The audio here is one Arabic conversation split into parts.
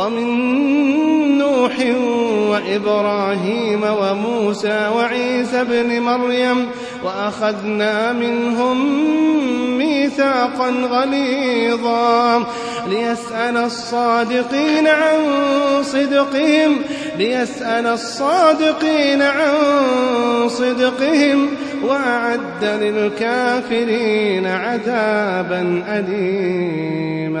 ومن نوح وإبراهيم وموسى وعيسى ابن مريم وأخذنا منهم ميثاقا غليظا ليسأل الصادقين عن صدقهم ليسأل الصادقين عن صدقهم وأعد للكافرين عذابا أليما.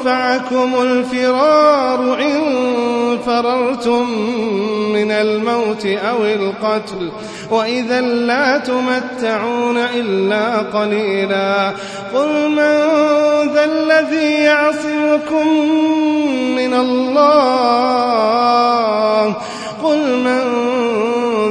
ينفعكم الفرار إن فررتم من الموت أو القتل وإذا لا تمتعون إلا قليلا قل من ذا الذي يعصمكم من الله قل من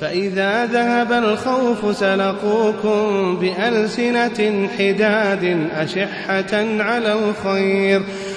فإذا ذهب الخوف سلقوكم بألسنة حداد أشحة على الخير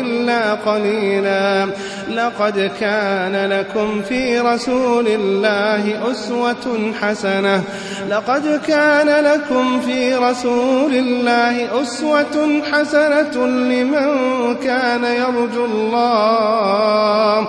إلا قليلا. لقد كان لكم في رسول الله أسوة حسنة. لقد كان لكم في رسول الله أسوة حسنة لمن كان يرجو الله.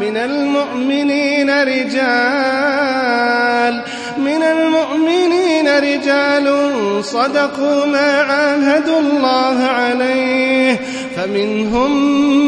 من المؤمنين رجال من المؤمنين رجال صدقوا ما عاهدوا الله عليه فمنهم من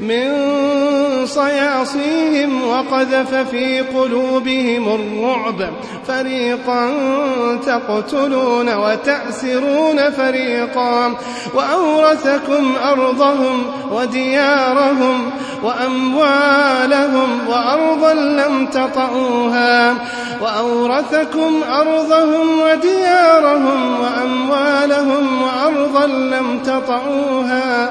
من صياصيهم وقذف في قلوبهم الرعب. فريقا تقتلون وتأسرون فريقا. وأورثكم أرضهم وديارهم وأموالهم وأرضا لم تطئوها. وأورثكم أرضهم وديارهم وأموالهم وأرضا لم تطئوها.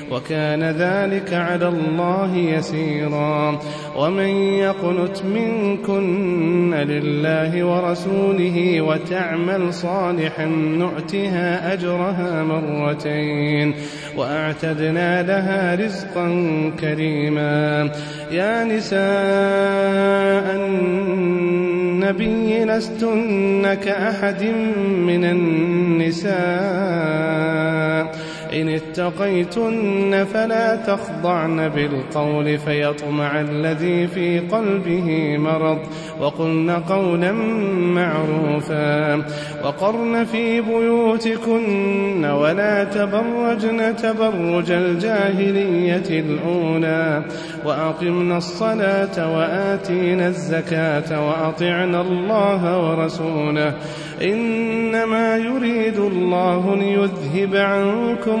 وكان ذلك على الله يسيرا. ومن يقنت منكن لله ورسوله وتعمل صالحا نؤتها أجرها مرتين وأعتدنا لها رزقا كريما. يا نساء النبي لستن كأحد من النساء. إن اتقيتن فلا تخضعن بالقول فيطمع الذي في قلبه مرض وقلن قولا معروفا وقرن في بيوتكن ولا تبرجن تبرج الجاهلية الأولى وأقمنا الصلاة وآتينا الزكاة وأطعنا الله ورسوله إنما يريد الله ليذهب عنكم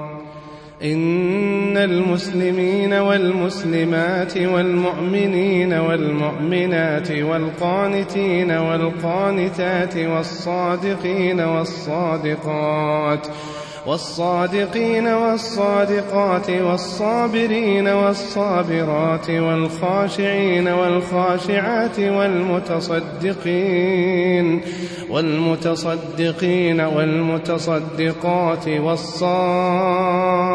إن المسلمين والمسلمات والمؤمنين والمؤمنات والقانتين والقانتات والصادقين والصادقات والصادقين والصادقات والصابرين والصابرات والخاشعين والخاشعات والمتصدقين والمتصدقين والمتصدقات والصائمين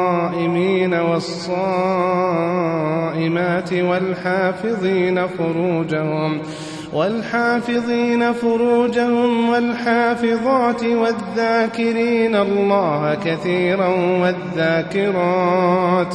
والصائمات والحافظين فروجهم والحافظين فروجهم والحافظات والذاكرين الله كثيرا والذاكرات.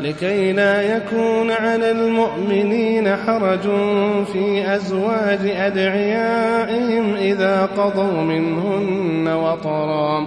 لكي لا يكون على المؤمنين حرج في أزواج أدعيائهم إذا قضوا منهن وطرا.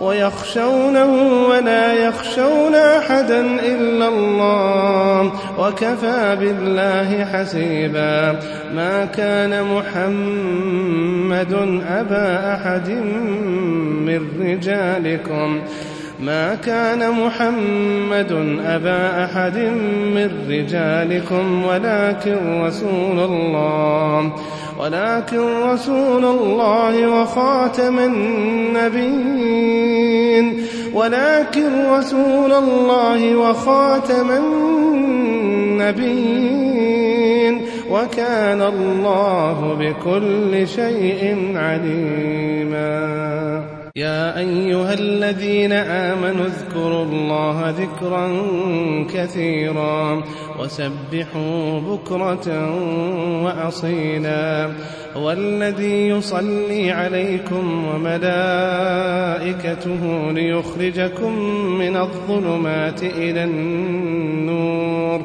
ويخشونه ولا يخشون أحدا إلا الله وكفى بالله حسيبا ما كان محمد أبا أحد من رجالكم ما كان محمد أبا أحد من رجالكم ولكن رسول الله ولكن رسول الله وخاتم النبيين. ولكن رسول الله وخاتم النبيين. وكان الله بكل شيء عليما. يا أيها الذين آمنوا اذكروا الله ذكرا كثيرا وسبحوا بكرة وأصيلا والذي يصلي عليكم وملائكته ليخرجكم من الظلمات إلى النور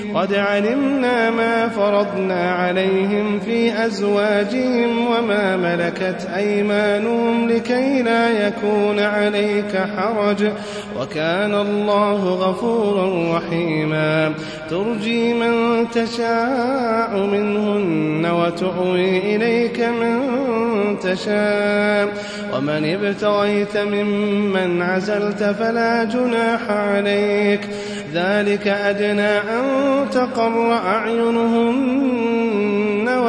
قد علمنا ما فرضنا عليهم في أزواجهم وما ملكت أيمانهم لكي لا يكون عليك حرج. وكان الله غفورا رحيما. ترجي من تشاء منهن وتؤوي إليك من تشاء. ومن ابتغيت ممن عزلت فلا جناح عليك. ذلك أدنى أن تقر أعينهن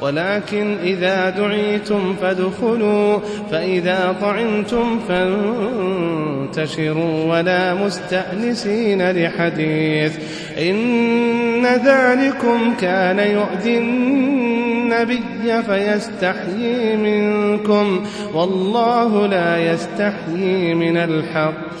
ولكن إذا دعيتم فادخلوا فإذا طعمتم فانتشروا ولا مستأنسين لحديث. إن ذلكم كان يؤذي النبي فيستحيي منكم والله لا يستحيي من الحق.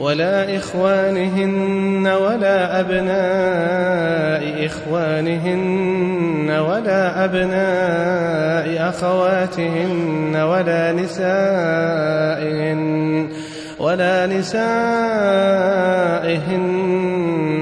ولا إخوانهن ولا أبناء إخوانهن ولا أبناء أخواتهن ولا نسائهن ولا نسائهن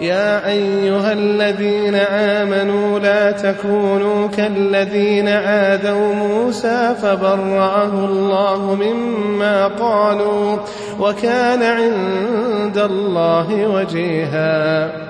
يا أيها الذين آمنوا لا تكونوا كالذين آذوا موسى فبرأه الله مما قالوا وكان عند الله وجيها.